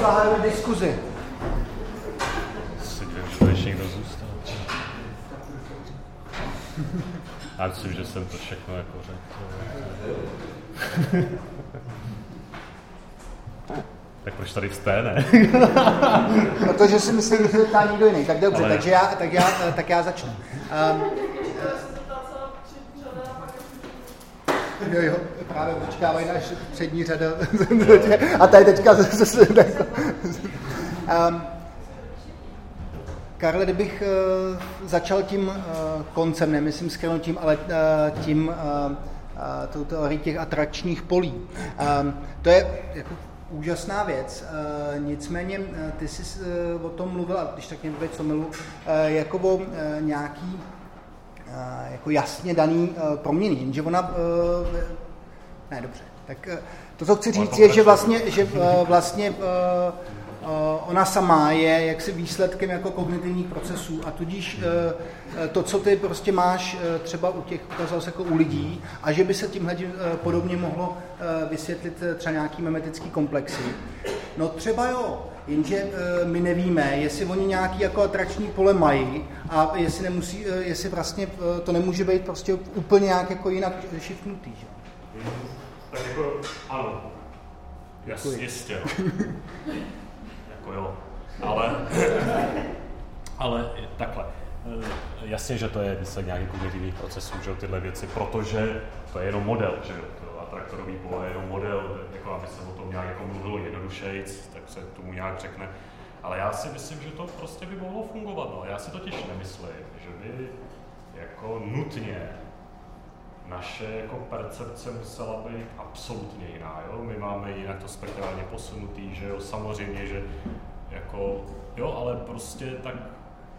zahájili diskuzi. Někdo zůstal. Já myslím, že jsem to všechno jako řekl. tak proč tady jste, ne? Protože si myslím, že se ptá někdo jiný. Tak dobře, Ale- takže já, tak, já, tak já začnu. Um, jo, jo, právě počkávají náš přední řada. A tady teďka zase... um, Karle, kdybych uh, začal tím uh, koncem, nemyslím skrnutím, ale uh, tím tou teorií těch atrakčních polí. Um, to je jako úžasná věc. Nicméně ty jsi o tom mluvil, a když tak mě co milu, jako o nějaký jako jasně daný proměny, jenže ona... Ne, dobře. Tak uh, to, co chci říct, je, že vlastně, že uh, vlastně uh, ona sama je jaksi výsledkem jako kognitivních procesů a tudíž to, co ty prostě máš třeba u těch, ukázal se jako u lidí, a že by se tímhle podobně mohlo vysvětlit třeba nějaký memetický komplexy. No třeba jo, jenže my nevíme, jestli oni nějaký jako atrakční pole mají a jestli, nemusí, jestli vlastně to nemůže být prostě úplně nějak jako jinak šiftnutý. Že? Tak jako, ano. Jas, Děkuji. jistě. jako jo. Ale, ale takhle. Eh, Jasně, že to je výsledek nějakých kognitivních procesů, že tyhle věci, protože to je jenom model, že jo, to atraktorový pole je jenom model, jako aby se o tom nějak jako mluvilo jednodušejc, tak se tomu nějak řekne. Ale já si myslím, že to prostě by mohlo fungovat. No. Já si totiž nemyslím, že by jako nutně naše jako percepce musela být absolutně jiná, jo? My máme jinak to spektrálně posunutý, že jo, samozřejmě, že jako, jo, ale prostě tak,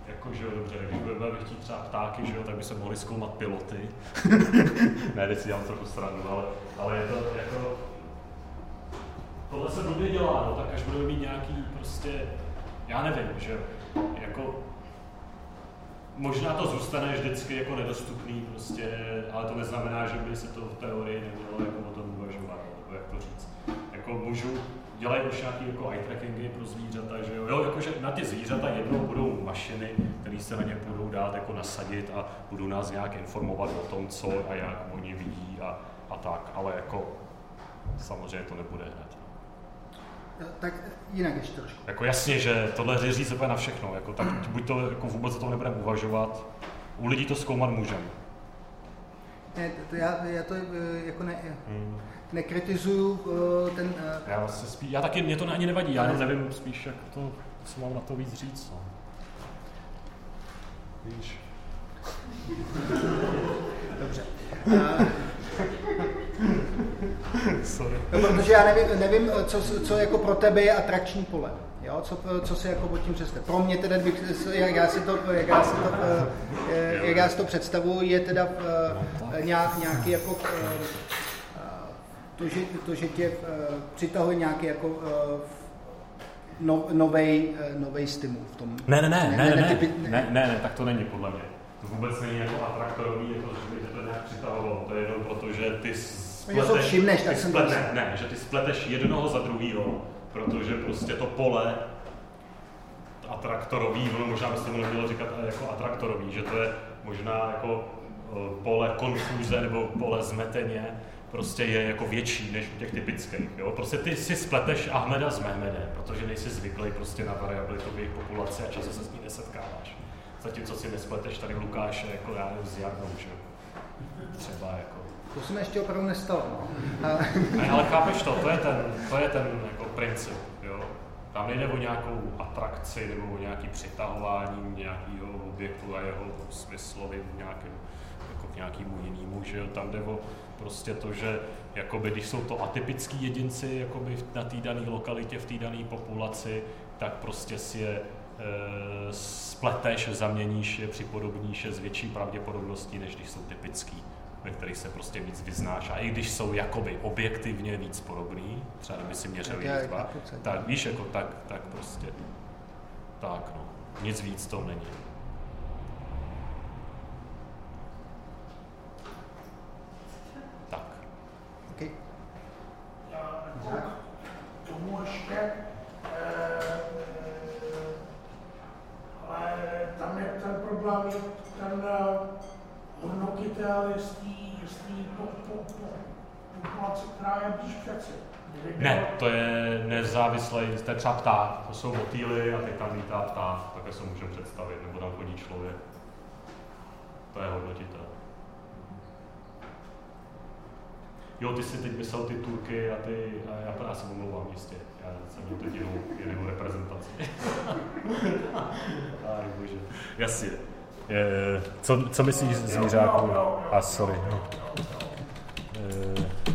jako, že jo, dobře, když budeme chtít třeba ptáky, že jo, tak by se mohli zkoumat piloty. ne, teď si dělám trochu srandu, ale, ale je to jako, tohle se blbě dělá, no, tak až budeme mít nějaký prostě, já nevím, že jako Možná to zůstane vždycky jako nedostupný, prostě, ale to neznamená, že by se to v teorii nemělo jako o tom uvažovat, nebo jak to říct. Jako můžu, dělají už nějaký jako eye trackingy pro zvířata, že jo, jo jakože na ty zvířata jednou budou mašiny, které se na ně budou dát jako nasadit a budou nás nějak informovat o tom, co a jak oni vidí a, a tak, ale jako samozřejmě to nebude hned. Tak jinak ještě trošku. Jako jasně, že tohle říct úplně na všechno, jako, tak buď to jako vůbec o tom nebudeme uvažovat, u lidí to zkoumat můžeme. Ne, to, já, já to eh, jako ne, Hmm. nekritizuju eh, ten... eh, Já, vlastně spí, já taky, mě to ani nevadí, já jenom nevím spíš, jak to, co mám na to víc říct. No. Víš. Dobře. Eh, Sorry. No, protože já nevím, nevím co, co jako pro tebe je atrakční pole. Jo, co, co si jako pod tím představ. Pro mě teda, bych, jak já si to, jak já si to, eh, eh, jak já si to představuji, je teda eh, nějak, nějaký jako to, že, to, že tě přitahuje nějaký jako no, novej, novej stimul v tom. Ne, ne, ne, ne, ne, ne, typi- ne, ne, ne, tak to není podle mě. To vůbec není jako atraktorový, jako, že by tě to nějak přitahovalo. To je jenom proto, že ty To všimneš, tak ty jsem myslel. ne, že ty spleteš jednoho za druhýho, protože prostě to pole atraktorový, ono možná by se to mělo říkat jako atraktorový, že to je možná jako eh, pole konfuze nebo pole zmeteně, prostě je jako větší než u těch typických. Jo? Prostě ty si spleteš Ahmeda s Mehmedem, protože nejsi zvyklý prostě na variabilitu v jejich populaci a často se s ní nesetkáváš. Zatímco si nespleteš tady Lukáše jako já s Jarnou, že. Třeba jako. To se mi ještě opravdu nestalo. No. A, Ne, ale chápeš to, to je ten, to je ten jako princip, jo. Tam nejde o nějakou atrakci nebo o nějaký přitahování nějakého objektu a jeho smyslovým nějakým, jako k nějakému jinému, že jo. Tam jde o prostě to, že jakoby, když jsou to atypický jedinci jakoby na té dané lokalitě, v té dané populaci, tak prostě si je e, spleteš, zaměníš je, připodobníš je s větší pravděpodobností, než když jsou typický ve kterých se prostě víc vyznáš. A i když jsou jakoby objektivně víc podobný, třeba kdyby si měřil Tak je dva, tak víš, jako tak, tak prostě, tak no, nic víc to není. Tak. okay. Já jako k tomu ještě, eh, populaci, která je blíž přeci. Ne, to je nezávislý, to je třeba pták, to jsou motýly a teď tam lítá pták, také se můžeme představit, nebo tam chodí člověk. To je hodnotitel. Jo, ty si teď myslel ty Turky a ty, a já, já se omlouvám jistě, já jsem měl teď jinou, jinou reprezentaci. Aj bože, jasně. Je, co, co myslíš z mířáku? A sorry. No. Je,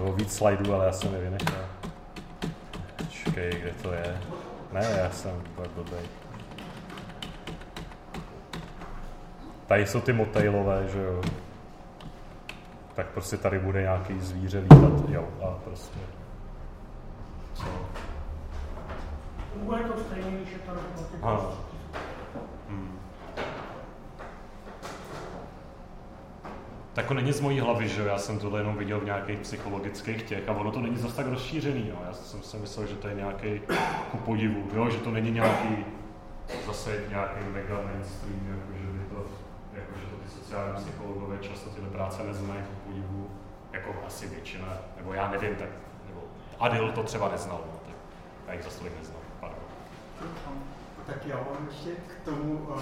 mám víc slajdů, ale já jsem je vynechal. Čekej, kde to je? Ne, já jsem blbý. Tady jsou ty motejlové, že jo. Tak prostě tady bude nějaký zvíře lítat, jo, a prostě. Co? Bude to stejný, když je to Tak to není z mojí hlavy, že? Já jsem tohle jenom viděl v nějakých psychologických těch a ono to není zase tak rozšířený, jo? Já jsem si myslel, že to je nějaký ku podivu, jo? Že to není nějaký zase nějaký mega mainstream, jako že by to, jako že to ty sociální psychologové často tyhle práce neznají ku podivu, jako asi většina, nebo já nevím, tak, nebo Adil to třeba neznal, no, tak já jich zase tolik neznal, pardon. Tak já mám ještě k tomu, uh,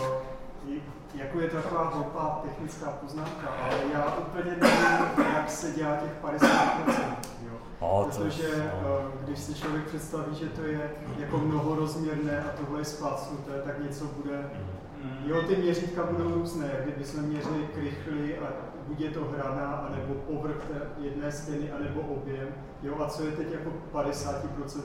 jako je to taková hloupá technická poznámka, ale já úplně nevím, jak se dělá těch 50%. Jo. O, Protože uh, když si člověk představí, že to je jako mnohorozměrné a tohle je splácnuté, tak něco bude... Jo, ty měřítka budou různé, jak kdyby jsme měřili krychly a buď je to hrana, anebo povrch té jedné stěny, anebo objem. Jo, a co je teď jako 50%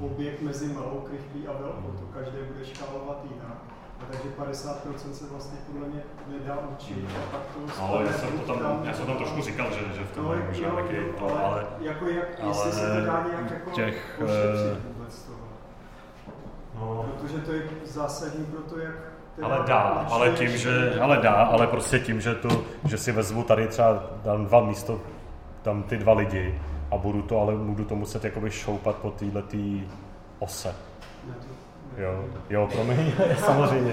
objekt mezi malou krychlí a velkou, to každé bude škálovat jinak. A takže 50% se vlastně podle mě nedá učit. A pak to No, ale já jsem, to tam, já jsem tam trošku říkal, že, že v tom No, je možná jo, taky to, ale, ale jako jak, ale se to dá nějak jako těch, eh, vůbec toho. no, Protože to je zásadní pro to, jak ale dá, ale tím, že, ale dá, ale prostě tím, že to, že si vezmu tady třeba, dám dva místo, tam ty dva lidi a budu to, ale budu to muset jakoby šoupat po této ose. Jo, jo, promiň, samozřejmě,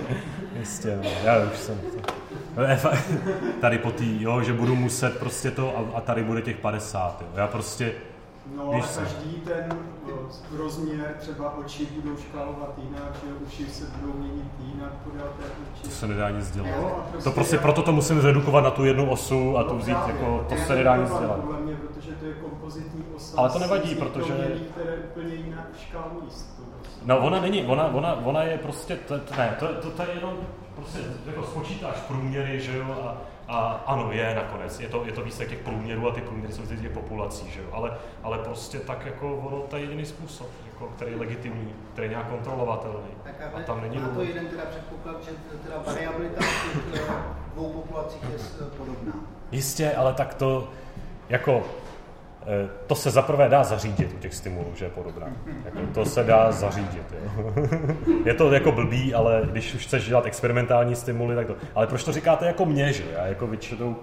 jistě, no, já už jsem to. No, Tady po tý, jo, že budu muset prostě to a, a tady bude těch 50, jo. Já prostě, No, Víš každý ten rozměr, třeba oči budou škálovat jinak, že uši se budou měnit jinak podél té to oči. se nedá nic dělat. Jo, prostě To prostě já- proto to musím zredukovat na tu jednu osu a tu No vzít, právě, jako, to se nedá nic dělat. Podle mě, protože to je kompozitní osa. Ale to nevadí, protože- proměnných, které úplně jinak škálují. to. No ona není, ona, ona, ona je prostě, to, to, ne, to, to, to je jenom, prostě jako spočítáš průměry, že jo, a, a ano, je nakonec, je to, je to výsledek těch průměrů a ty průměry jsou vždycky těch populací, že jo, ale, ale prostě tak jako ono, to je jediný způsob, jako, který je legitimní, který je nějak kontrolovatelný. Tak A ale tam není má to důvod. jeden teda předpoklad, že teda variabilita v těch eh, dvou populacích je podobná. Jistě, ale tak to, jako, to se zaprvé dá zařídit u těch stimulů, že je podobná. Jako, to se dá zařídit. Jo. je to jako blbý, ale když už chceš dělat experimentální stimuly, tak to. Ale proč to říkáte jako mě, že? Já jako většinou,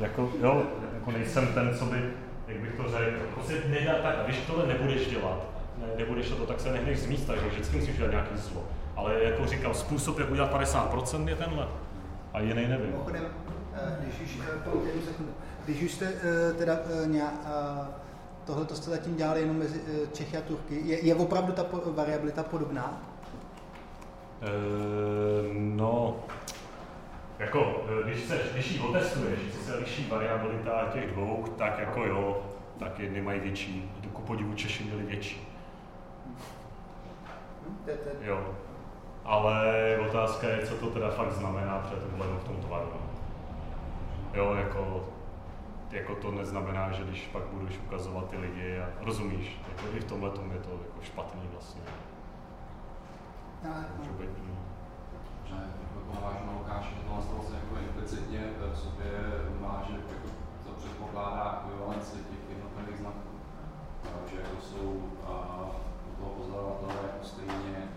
jako, jo, jako nejsem ten, co by, jak bych to řekl, prostě nedá tak, když tohle nebudeš dělat, ne, nebudeš to, tak se nehneš z místa, že vždycky musíš dělat nějaký zlo. Ale jako říkal, způsob, jak udělat 50% je tenhle. A jiný nevím. Mimochodem, eh, když eh, sekundu. Když už jste eh, teda nějak, tohle to jste zatím dělali jenom mezi eh, Čechy a Turky, je, je opravdu ta variabilita podobná? Eh, no, jako, eh, když, se, když ji otestuješ, jestli se liší variabilita těch dvou, tak jako jo, tak jedny mají větší, ku podivu Češi měli větší, je- jo. Ale otázka je, co to teda fakt znamená před v tom tovaru. no. Jo, jako, jako to neznamená, že když pak budeš ukazovat ty lidi a rozumíš, jako i v tomhle tom je to jako špatný vlastně. a, Může být, no. že jako navážu na Lukáše, že tohle vlastně jako implicitně v sobě má, že jako to předpokládá ekvivalenci těch jednotlivých znaků. Že jako jsou a, u toho pozorovatele jako stejně.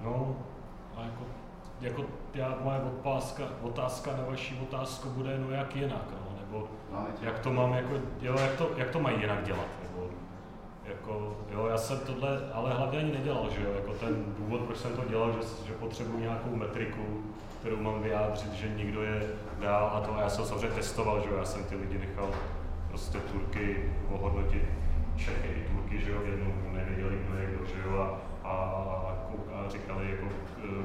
No, a jako, jako já, moje otázka, otázka na vaši otázku bude, no jak jinak, no, nebo jak to mám, jako, jo, jak to, jak to mají jinak dělat, nebo, jako, jo, já jsem tohle, ale hlavně ani nedělal, že jo, jako ten důvod, proč jsem to dělal, že, že potřebuji nějakou metriku, kterou mám vyjádřit, že někdo je dál a to, a já jsem samozřejmě testoval, že jo, já jsem ty lidi nechal prostě Turky ohodnotit Čechy i Turky, že jo, jednou nevěděli, kdo je kdo, že jo, a, a říkali, jako,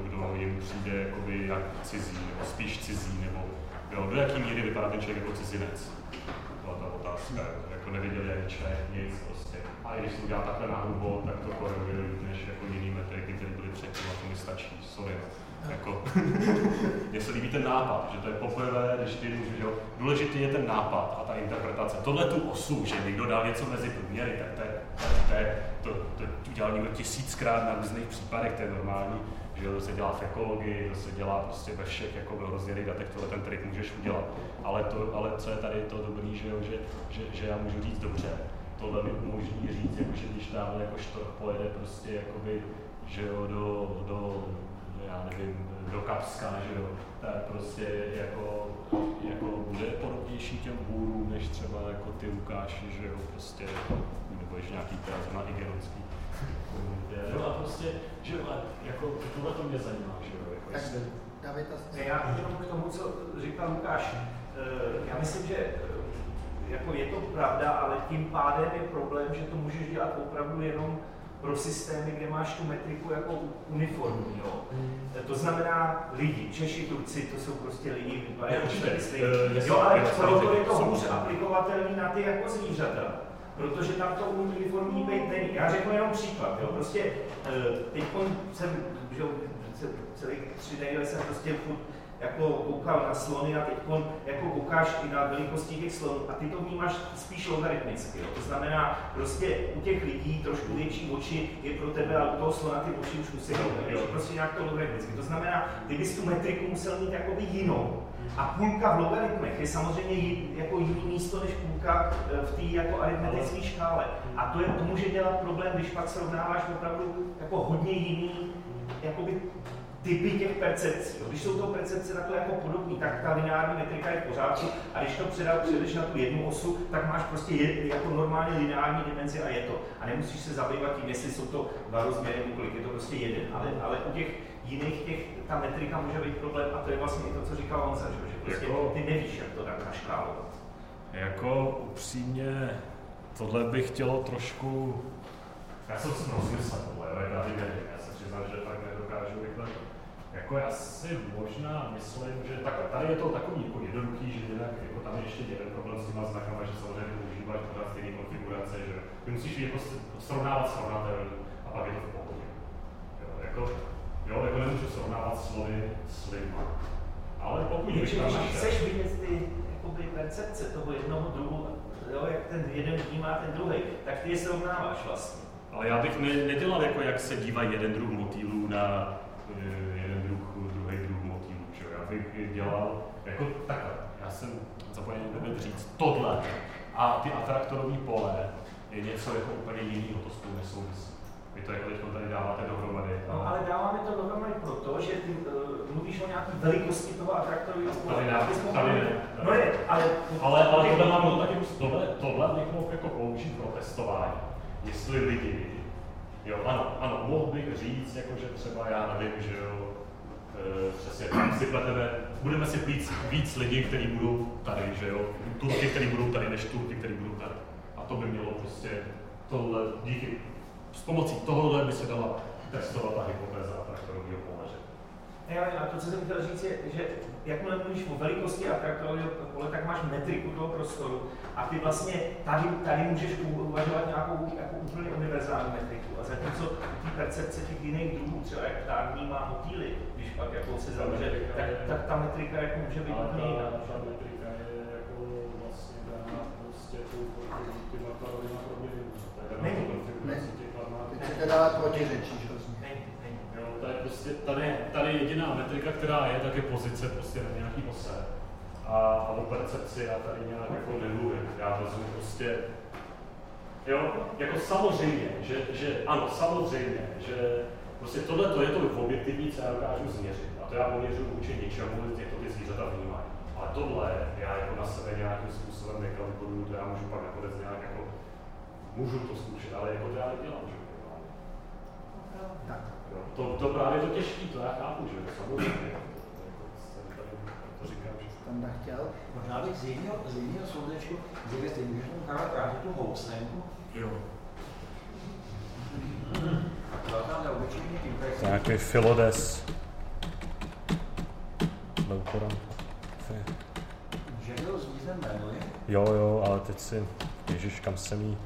kdo jim přijde jakoby jak cizí, nebo spíš cizí, nebo jo, do jaký míry vypadá ten člověk jako cizinec. Byla ta otázka, jako nevěděli ani Čech, nic prostě. A i když to udělá takhle na hrubo, tak to koreluje než jako jiný metriky, které byly předtím, a to mi stačí, sorry. Jako, mně se líbí ten nápad, že to je poprvé, když ty že jo, důležitý je ten nápad a ta interpretace. Tohle tu osu, že někdo dal něco mezi průměry, tak to, je, to, to, to, to udělal někdo tisíckrát na různých případech, to je normální, že to se dělá v ekologii, to se dělá prostě ve všech jako rozdělených datech, tohle ten trik můžeš udělat. Ale, to, ale co je tady to dobrý, že, jo, že, že, že já můžu říct dobře, tohle mi umožní říct, jako, že když tam jako štorch pojede prostě jakoby, že jo, do, do já nevím, do Kapska, že jo, tak prostě jako, jako bude podobnější těm bůrům, než třeba jako ty Lukáši, že jo, prostě, nebo ještě nějaký teda zrovna igeronský Jo, a prostě, že jako tohle to mě zajímá, že jo, jako jestli... David, já jenom k tomu, co říkal Lukáš, eh, já myslím, že eh, jako je to pravda, ale tím pádem je problém, že to můžeš dělat opravdu jenom pro systémy, kde máš tu metriku jako uniformní. Jo. To znamená lidi, Češi, Turci, to jsou prostě lidi, vypadají uh, Jo, ale proto je to hůř aplikovatelný na ty jako zvířata. Protože tam to uniformní být není. Já řeknu jenom příklad. Jo. Prostě eh, teď jsem, že celý tři dny jsem prostě jako koukal na slony a teď jako koukáš i na velikosti těch slonů a ty to vnímáš spíš logaritmicky. Jo. To znamená, prostě u těch lidí trošku větší oči je pro tebe, ale u toho slona ty oči už musí být prostě nějak to logaritmicky. To znamená, ty bys tu metriku musel mít jakoby jinou. A půlka v logaritmech je samozřejmě jako jiný místo než půlka e, v té jako aritmetické škále. A to, je, to může dělat problém, když pak srovnáváš opravdu jako hodně jiný jakoby typy těch percepcí. Když jsou to percepce takhle jako podobné, tak ta lineární metrika je v pořádku a když to předal, předeš na tu jednu osu, tak máš prostě je, jako normálně lineární dimenzi a je to. A nemusíš se zabývat tím, jestli jsou to dva rozměry nebo kolik, je to prostě jeden. Ale, ale u těch jiných těch, ta metrika může být problém a to je vlastně i to, co říkal Honza, že, že prostě jako, ty nevíš, jak to tak naškálovat. Jako upřímně, tohle bych chtělo trošku, já jsem si rozmyslel tohle, já tady nevím, já se přiznám, že fakt nedokážu rychle jako já si možná myslím, že tak, tady je to takový jako jednoduchý, že jinak, jako tam je ještě jeden problém s těma znakama, že samozřejmě používáš pořád stejné konfigurace, že ty musíš jako srovnávat srovnatelný a pak je to v pohodě. Jo, jako, jo, jako nemůžu srovnávat slovy s lidma. Ale pokud našel... chceš vidět ty jakoby, percepce toho jednoho druhu, jo, jak ten jeden vnímá ten druhý, tak ty je srovnáváš vlastně. Ale já bych ne, nedělal jako, jak se dívá jeden druh motýlů na bych dělal jako takhle. Já jsem zapomněl nebyl říct tohle a ty atraktorové pole je něco jako úplně jiného, to spolu nesouvisí. Vy to jako teď tady dáváte dohromady. No, ale dáváme to dohromady proto, že ty uh, mluvíš o nějaké velikosti toho atraktorového pole. Tady, ne, tady ne. No je, ale... Ale, ale tohle mám to taky, tohle, tohle bych mohl jako použít pro testování. Jestli lidi, jo, ano, ano, mohl bych říct, jako že třeba já nevím, že jo, přesně tam si pleteme, budeme si víc, víc lidí, kteří budou tady, že jo, Turky, kteří budou tady, než Turky, kteří budou tady. A to by mělo prostě tohle, díky, s pomocí tohohle by se dala testovat ta hypotéza traktorového pole. A to, co jsem chtěl říct, je, že jakmile mluvíš o velikosti atraktorového pole, tak máš metriku toho prostoru a ty vlastně tady, tady můžeš uvažovat nějakou jako úplně univerzální metriku. A zatímco ty percepce těch jiných druhů, třeba jak pták vnímá motýly, pak jako se založe, tak, tak ta metrika jako může být úplně jiná. Ta metrika je jako vlastně dána prostě těma kladovýma proměnami. Není. Teď se teda protiřečíš hrozně. To je prostě tady, tady jediná metrika, která je, tak je pozice prostě na nějaký ose. A, a o percepci já tady nějak jako nemluvím. Já vezmu prostě Jo, jako samozřejmě, že, že ano, samozřejmě, že prostě tohle to je to objektivní, co já dokážu změřit. A to já poměřuji vůči ničemu, jak to ty zvířata vnímají. Ale tohle já jako na sebe nějakým způsobem nekalkuluju, to já můžu pak nakonec nějak jako můžu to zkoušet, ale jako to já nedělám, že. Tak. Jo, To, to právě je to těžký, to já chápu, že jo, samozřejmě. Standa chtěl. Možná bych z jiného, z jiného soudečku, kdybyste můžete tomu Karla vrátit tu houslenku, jo. Nějaký Filodes. Leukoran. Že byl zvířen jmenuje, Jo, jo, ale teď si, ježiš, kam jsem jí,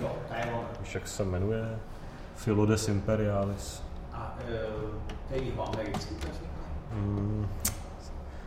jo, víš, jak se jmenuje? Filodes Imperialis. A e, to je jihoamerický. Hmm.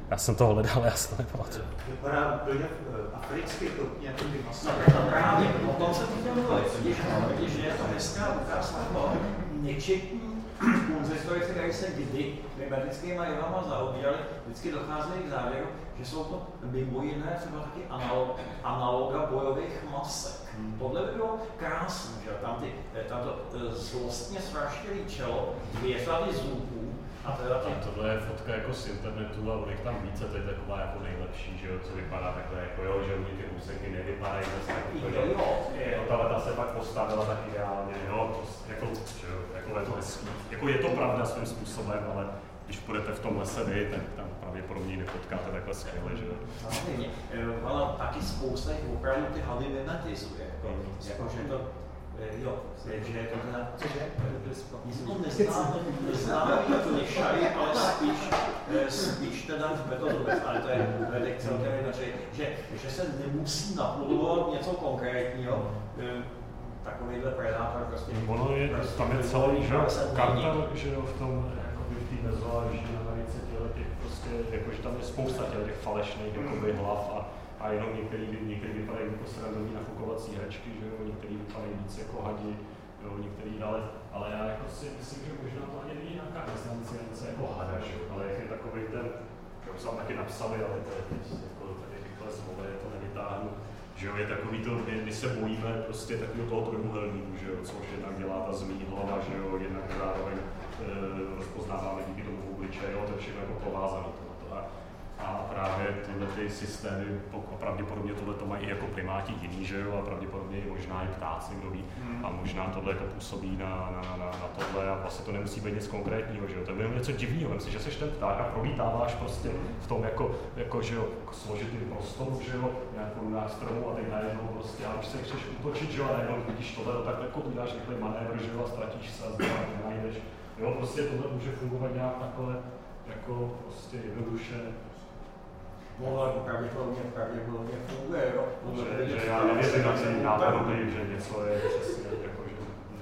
Já jsem to hledal, já si to nepamatuju. Vypadá úplně eh, africky, to nějaký No, masno. právě, o tom jsem chtěl mluvit, že je to hezká ukázka toho, nečetní kunsthistorici, který se kdy klimatickými jevama zaobírali, vždycky docházeli k závěru, že jsou to mimo jiné třeba taky analog, analoga bojových masek. Tohle by bylo krásné, že tam, ty, tam to eh, zlostně svraštělý čelo, dvě řady zubů, a teda A tohle je fotka jako z internetu a oných tam více, to je taková jako nejlepší, že jo, co vypadá takhle jako jo, že oni ty úseky nevypadají zase tak jako, Jo, jo. jo, ta leta se pak postavila tak ideálně, jo, prostě jako, že jo, jako je to hezký. Jako je to pravda svým způsobem, ale když půjdete v tom lese vy, tak tam pravděpodobně nepotkáte takhle skvěle, že jo. Samozřejmě, eh, ale taky spousta jich opravdu ty hady mimetizuje, jako, jako že to, jo, že je to teda, Cože? Jsou to neznámý, neznámý klišaj, ale spíš, eh, spíš teda metodové, ale to je, to je teď celkem jinak, že, že se nemusí naplodovat něco konkrétního, eh, takovýhle predátor prostě. Ono je, prostě tam je celý, že karta, že jo, v tom, jakoby v té mezoáží Americe těle těch prostě, jakože tam je spousta těle těch falešných jakoby hlav a, a jenom některý, některý vypadají jako srandovní nafukovací hračky, že jo, některý vypadají víc jako hadi, jo, některý, ale, ale já jako si myslím, že možná to ani není nějaká distanciance jako hada, že jo, ale jak je takový ten, že už tam taky napsali, ale to je teď jako tady rychle z hlavy, to nevytáhnu, že jo, je takový to, my, my se bojíme prostě takového toho trojuhelníku, že jo, což jednak dělá ta zmí hlava, že jo, jednak zároveň e, rozpoznáváme díky tomu obličeje, jo, to je všechno jako provázané tohleto. A, a právě tyhle ty systémy, pok- pravděpodobně tohle to mají i jako primáti jiný, že jo, a pravděpodobně i možná i ptáci, kdo ví, a možná tohle jako působí na, na, na, na tohle a vlastně to nemusí být nic konkrétního, že jo, to je něco divného, vem si, že jsi ten pták a prolítáváš prostě v tom jako, jako že jo, složitým prostoru, že jo, nějakou na stromu a teď najednou prostě, a už se chceš útočit, že jo, a najednou vidíš tohle, no tak jako uděláš rychle manévr, že jo, a ztratíš se a nenajdeš, jo, prostě tohle může fungovat nějak takhle, jako prostě jednoduše, Ale pravděpodobně, pravděpodobně funguje, jo. že, že já nevěřím na celý náhodou, že něco je přesně jako, že...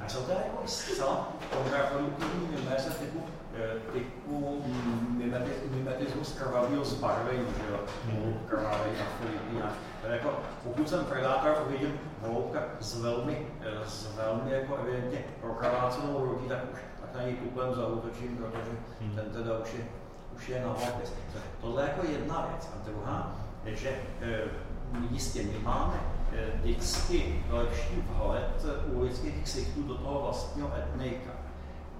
A jsou to jako zcela kontraproduktivní mimeze typu, eh, typu mm, mimetiz- mimetismus krvavého zbarvení, že jo, krvavý na Filipínách. Jako, pokud jsem predátor, uvidím holoubka s velmi, eh, s velmi jako evidentně prokrvácenou rodí, tak už tak na něj tuplem zautočím, protože ten teda už je, už je na hlavě. Tohle je jako jedna věc. A druhá, že eh, jistě my máme eh, vždycky lepší vhled u lidských ksichtů do toho vlastního etnika.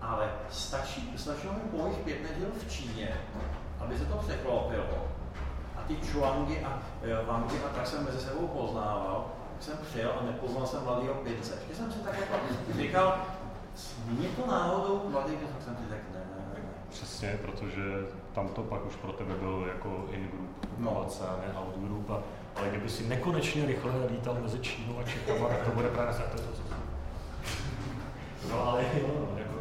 Ale stačí, stačilo mi pouhých pět neděl v Číně, aby se to překlopilo. A ty čuangy a eh, vangy a tak jsem mezi sebou poznával, tak jsem přijel a nepoznal jsem mladýho pince. Ještě jsem si tak jako říkal, není to náhodou mladý tak jsem si řekl, ne, ne, ne. Přesně, protože tam to pak už pro tebe byl jako in-group No. a ne out-group. A, ale kdyby si nekonečně rychle lítal mezi Čínou a Čechama, tak to bude právě to, to. No ale jo, jako,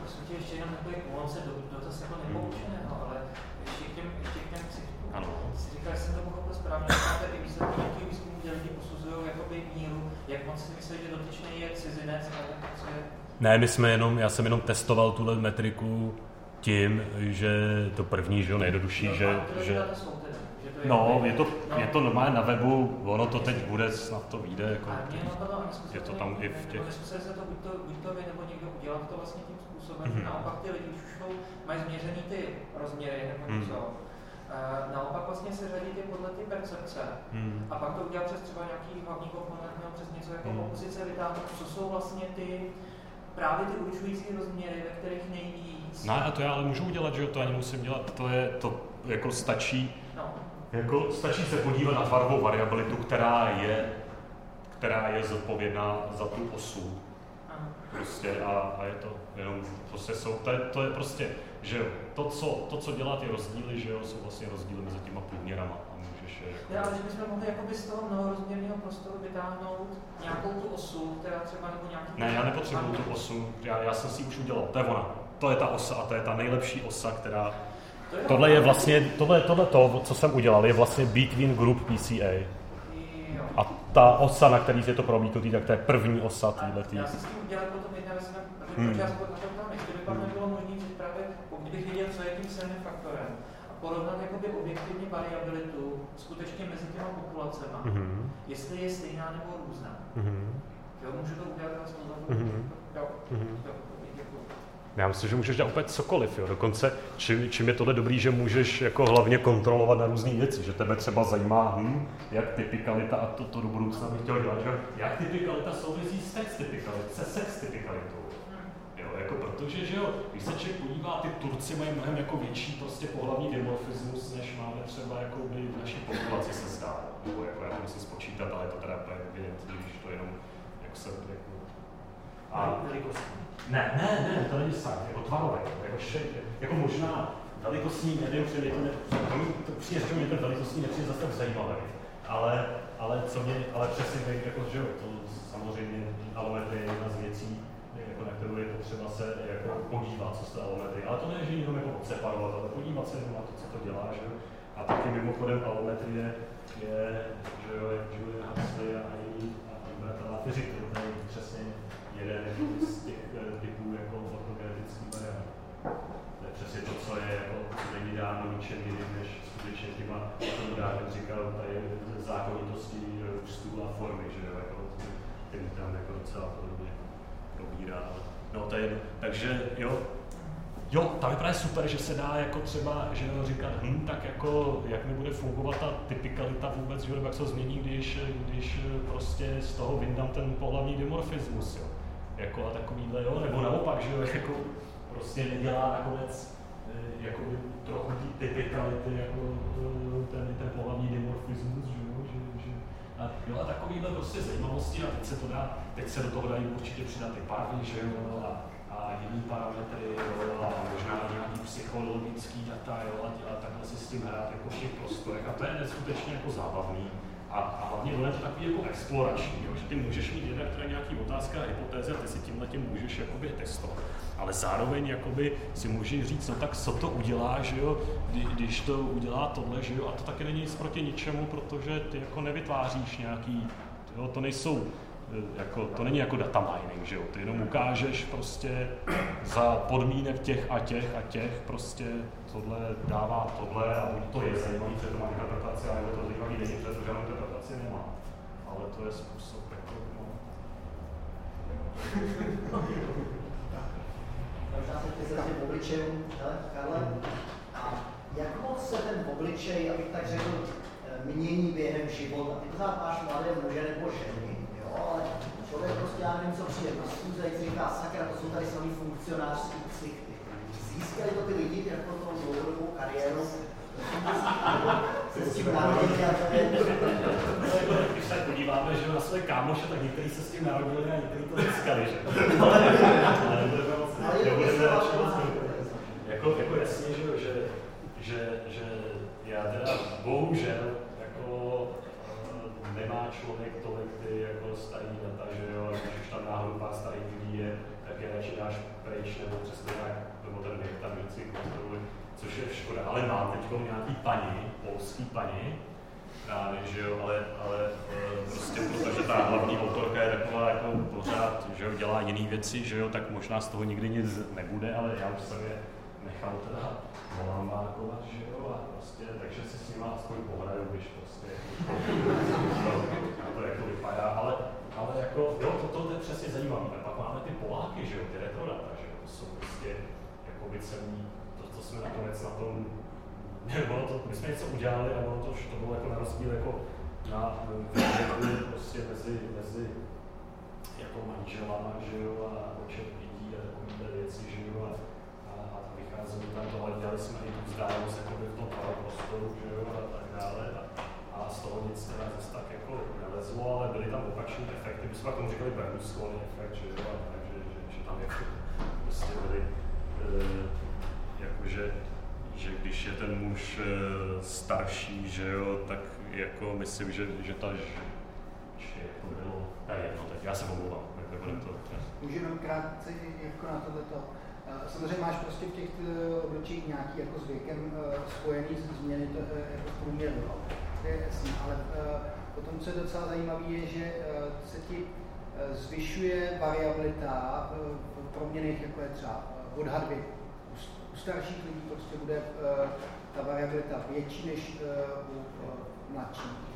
Prosím tě, ještě jenom takový nuance do, dotaz jako nepoučeného, ale ještě k těm, ještě k těm ksichtům. Ano. Jsi říkal, že jsem to pochopil správně, že máte i výsledky nějakých výzkumů, kde lidi posuzují jakoby míru, jak moc si myslí, že dotyčný je cizinec, jak co je Ne, my jsme jenom, já jsem jenom testoval tuhle metriku tím, že to první, že jo, nejjednodušší, No, že, že No, je to, no. je to normálně na webu, ono to teď bude, snad to vyjde, jako, je to tam i v těch... Nebo zkusili se to buď to, buď to vy, nebo někdo udělat to vlastně tím způsobem, Mhm. že naopak ty lidi, už jsou, mají změřený ty rozměry nebo Mhm. něco, eh, naopak vlastně se řadit je podle ty percepce Hmm. a pak to udělat přes třeba nějaký hlavní komponent nebo přes něco jako pokusit se vytáhnout, co jsou vlastně ty právě ty určující rozměry, ve kterých nejvíc. No a to já ale můžu udělat, že jo, to ani musím dělat, to je, to jako stačí, No. Jako stačí se podívat na tvarovou variabilitu, která je, která je zodpovědná za tu osu. Prostě a, a je to jenom, prostě jsou, to je, to je prostě, že jo, to co, to, co dělá ty rozdíly, že jo, jsou vlastně rozdíly mezi těma průměrama a můžeš je... Já, ale že bychom mohli jakoby z toho mnohorozměrného prostoru vytáhnout nějakou tu osu, která třeba nebo nějaký... Ne, já nepotřebuju tu osu, já, já jsem si ji už udělal, to je ona. To je ta osa a to je ta nejlepší osa, která... To je Tohle je vlastně, tohle, tohle to, co jsem udělal, je vlastně Between Group PCA. A ta osa, na který je to promítnutý, tak to je první osa A týhletý. Já se s tím udělal potom jedna věc, Hmm. protože já jsem to na to ptal, jestli by pak nebylo možné připravit, pokud bych věděl, co je tím silným faktorem, a porovnat jakoby objektivní variabilitu skutečně mezi těma populacemi, Mhm. jestli je stejná nebo různá. Mhm. Jo, můžu to udělat na znovu? Mhm. Jo, Mhm. jo, děkuji. Já myslím, že můžeš dělat úplně cokoliv. Jo. Dokonce, čím, čím je tohle dobrý, že můžeš jako hlavně kontrolovat na různé věci. Že tebe třeba zajímá, hm, jak typikalita, a to, to do budoucna bych chtěl dělat, že jak typikalita souvisí s text typikalitou, se sex typikalitou. Jako protože, že jo, když se člověk podívá, ty Turci mají mnohem jako větší prostě pohlavní dimorfismus, než máme třeba jako by v naší populaci se zdá. Nebo jako já to musím spočítat, ale je to teda úplně evidentní, když to jenom jako se jako... A Velikostní. ne, ne, ne, to není sám, jako tvarové, jako, še, jako možná velikostní, nevím, že mě to, ne, to, přijde, že mě ten velikostní nepřijde zase zajímavé, ale, ale co mě, ale přesně jako, že jo, to samozřejmě alometrie je jedna z věcí, jako kterou je potřeba se jako podívat, co z té alometrie, ale to ne, že jenom jako odseparovat, ale podívat se na to, co to dělá, že. A taky mimochodem alometrie je, že jo, jak Julian Huxley a jiní a Brata Fyřik, to je přesně jeden z těch eh, typů jako ortogenetický variant. To je přesně to, co je jako, co není dáno ničem jiným, než skutečně těma, tomu dávám říkal, tady zákonitosti růstu a formy, že jo, jako, který tam jako docela podobně probírá. No, to je. Takže jo, Jo, tam vypadá super, že se dá jako třeba, že říkat, hm, tak jako, jak mi bude fungovat ta typikalita vůbec, že jak se to změní, když, když prostě z toho vyndám ten pohlavní dimorfismus, jo. Jako a takovýhle, jo, nebo naopak, že jo, jako prostě nedělá nakonec eh, jako trochu ty typikality, jako eh, ten, ten pohlavní dimorfismus, že jo, že, že a, jo, a takovýhle prostě zajímavosti a teď se to dá, teď se do toho dají určitě přidat ty barvy, že jo, a, a jiný parametry, jo, a možná nějaký psychologický data, jo, a, a takhle si s tím hrát jako v těch prostorech. A to je neskutečně jako zábavný. A, a hlavně je to takový jako explorační, jo, že ty můžeš mít jednak teda nějaký otázka a hypotézy a ty si tímhle tím můžeš jakoby testovat. Ale zároveň jakoby si můžeš říct, no tak co to udělá, že jo, kdy, když to udělá tohle, že jo, a to taky není nic proti ničemu, protože ty jako nevytváříš nějaký, jo, to nejsou jako, to není jako data mining, že jo? Ty jenom ukážeš prostě za podmínek těch a těch a těch prostě tohle dává tohle a buď to je zajímavý, protože to má interpretaci, ale to zajímavý není, protože to žádnou interpretaci nemá. Ale to je způsob jako, no. A jak moc se ten obličej, abych tak řekl, eh, mění během života? Ty pořád máš mladé muže nebo ženy, ale člověk prostě, já nevím, co přijde na schůze, jak si říká, sakra, to jsou tady samý funkcionářský ksichty. Získali to ty lidi jako tou dlouhodobou kariéru, se s tím narodili a to je... Když se podíváme že na své kámoše, tak někteří se s tím narodili a někteří to získali, že? Ale je to nebudeme taková radši moc váha. mluvit. jako, jako jasně, že, jo, že, že, že já teda bohužel jako eh, nemá člověk tolik ty jako starý data, že jo, a když už tam náhodou pár starých lidí je, tak je radši dáš pryč, nebo přesně tak, nebo ten věk tam vždycky kontroluje, což je škoda. Teď nějaký paní, polský paní, právě, že jo, ale, ale eh, prostě protože ta hlavní autorka je taková jako pořád, že jo, dělá jiné věci, že jo, tak možná z toho nikdy nic nebude, ale já už jsem je nechal teda volambákovat, že jo, a prostě, takže si s nima aspoň pohraju, když prostě, no, to jako vypadá, ale, ale jako, jo, to, to je přesně zajímavé. A pak máme ty Poláky, že jo, ty retrodata, že jo, to jsou prostě jako by celý, to, to jsme nakonec na tom ono to, my jsme něco udělali a ono to, to bylo jako na rozdíl jako na věku prostě mezi, mezi jako manželama, že jo, a očet lidí a takovýhle věci, že jo, a, a, a vycházeli tam to, ale dělali jsme i tu vzdálenost jakoby v tom prostoru, že jo, a tak dále. A, a z toho nic teda zase tak jako nelezlo, ale byly tam opační efekty. My jsme tomu říkali Berlusconi efekt, že jo, a takže, že, že tam jako prostě byly, e, jakože, že když je ten muž e, starší, že jo, tak jako myslím, že, že ta že jako bylo, ne, no, tak já se omlouvám, jako to. Můžu jenom krátce jako na tohleto. Eh, samozřejmě máš prostě v těch eh, obličích nějaký jako s věkem eh, spojený změny to, jako průměru, no. to je jasný, ale potom, co je docela zajímavé, je, že se ti zvyšuje variabilita v proměnách, jako je třeba odhad věku. U starších lidí prostě bude ta variabilita větší než u mladších.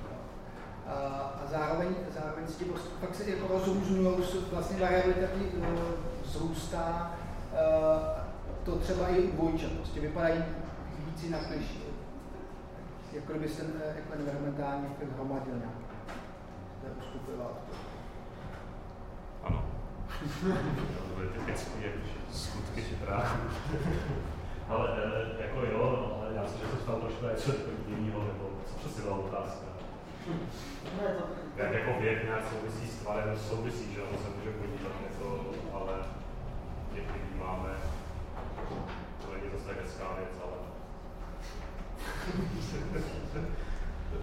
A zároveň, zároveň s tím pak se jako rozrůznují, vlastně variabilita vzrůstá Eh, to třeba i u dvojčat, prostě vypadají víc jinak, než jako kdyby se eh, jako environmentální efekt hromadil nějak. To je Ano. to byly typické skutky chytrá. ale eh, jako jo, ale já si, že se stalo trošku něco jiného, nebo co přesně byla otázka. Jak jako věk nějak souvisí s tvarem, souvisí, že ono se může podívat, jako, ale někdy máme, to není zase tak hezká věc, ale...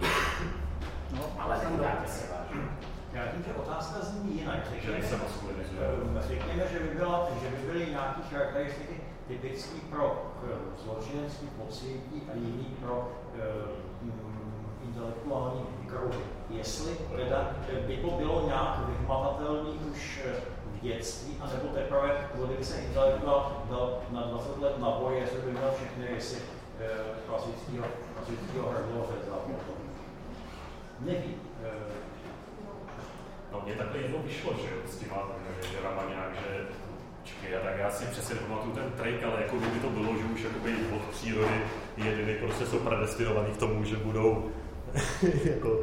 no, ale dáte se vážně. Já tím, že otázka zní jinak. Řekněme, že se řekněme, že by, byla, že by byly nějaké charakteristiky typické pro zločinecký pocití a jiný pro um, intelektuální kruhy. Jestli teda by to bylo nějak vyhmavatelné už dětství, anebo teprve, kdyby se intelektuál dal na 20 let na boj, jestli by měl všechny rysy eh, klasického, za Nevím. Eh, no mě takhle jedno vyšlo, že jo, s těma věrama nějak, že Čekaj, já, tak já si přesně pamatuju ten trejk, ale jako kdyby to bylo, že už jakoby od přírody jediny prostě jsou predestinovaný k tomu, že budou jako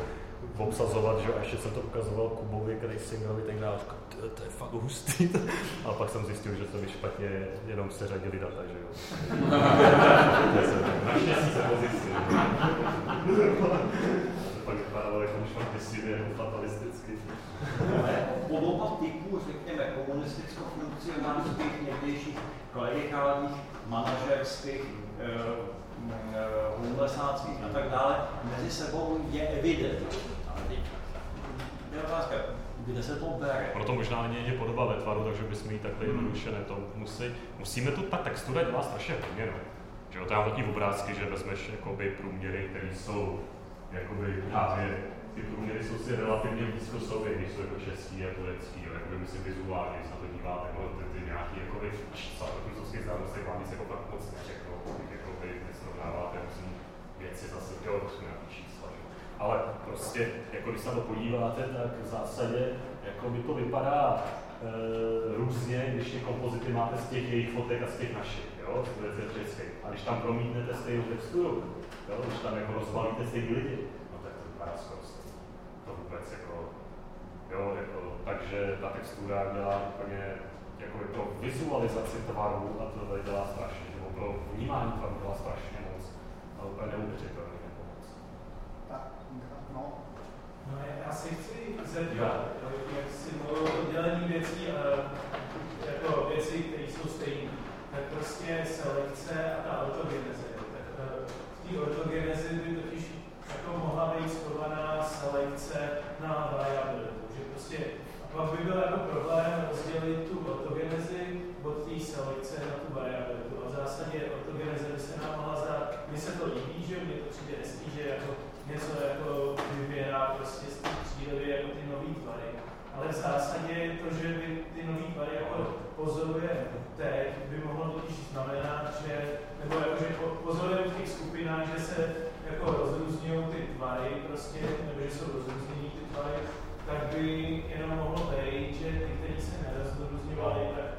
obsazovat, že a ještě jsem to ukazoval Kubovi, Krasingerovi, tak dále, to, to je fakt hustý. A pak jsem zjistil, že to mi špatně jenom se řadili data, že jo. Naštěstí jsem to zjistil. Pak vypadalo jako špatně jenom fatalisticky. Podoba typů, řekněme, komunisticko-funkcionářských někdejších klerikálních, manažerských, homelesáckých a tak dále, mezi sebou je evidentní je otázka, kde se to bere? Proto možná není ani podoba ve tvaru, takže bychom ji takhle hmm. jednoduše ne to musí. Musíme tu, ta textura dělá strašně hodně, no. Že jo, tam letní obrázky, že vezmeš jakoby průměry, které jsou jakoby právě ty průměry jsou si relativně blízko sobě, když jsou jako český a turecký, jo, jakoby my si vizuálně, když se na to díváte, no, ty, ty nějaký jakoby francouzský znalosti vám nic jako fakt moc neřeknou, jakoby nesrovnáváte různý věci zase, jo, jsou nějaký čísla, že? ale prostě, jako když se na to podíváte, tak v zásadě jako by to vypadá e, různě, když ty kompozity máte z těch jejich fotek a z těch našich, jo, z když tam promítnete stejnou texturu, jo, když tam jako rozvalíte stejný lidi, no tak to vypadá skoro To vůbec jako, jo, jako, takže ta textura dělá úplně jako pro vizualizaci tvaru a to dělá strašně, nebo pro vnímání tvaru dělá strašně moc a úplně neuvěřitelné. No. No já si chci zeptat, jak si mluvil o dělení věcí, jako věci, které jsou stejné, tak prostě selekce a ta ortogeneze. Tak eh, v té ortogenezi by totiž jako mohla být schovaná selekce na variabilitu, že prostě a pak by byl jako problém rozdělit tu ortogenezi od té selekce na tu variabilitu. A v zásadě ortogeneze by se nám mohla zdát, mně se to líbí, že mně to přijde hezký, že jako něco jako vybírá prostě z té přírody jako ty nový tvary. Ale v zásadě to, že vy ty nový tvary jako pozoruje teď, by mohlo totiž znamenat, že, nebo jako, že pozorujeme v těch skupinách, že se jako rozrůzňují ty tvary, prostě, nebo že jsou rozrůznění ty tvary, tak by jenom mohlo být, že ty, kteří se nerozrůzňovali, tak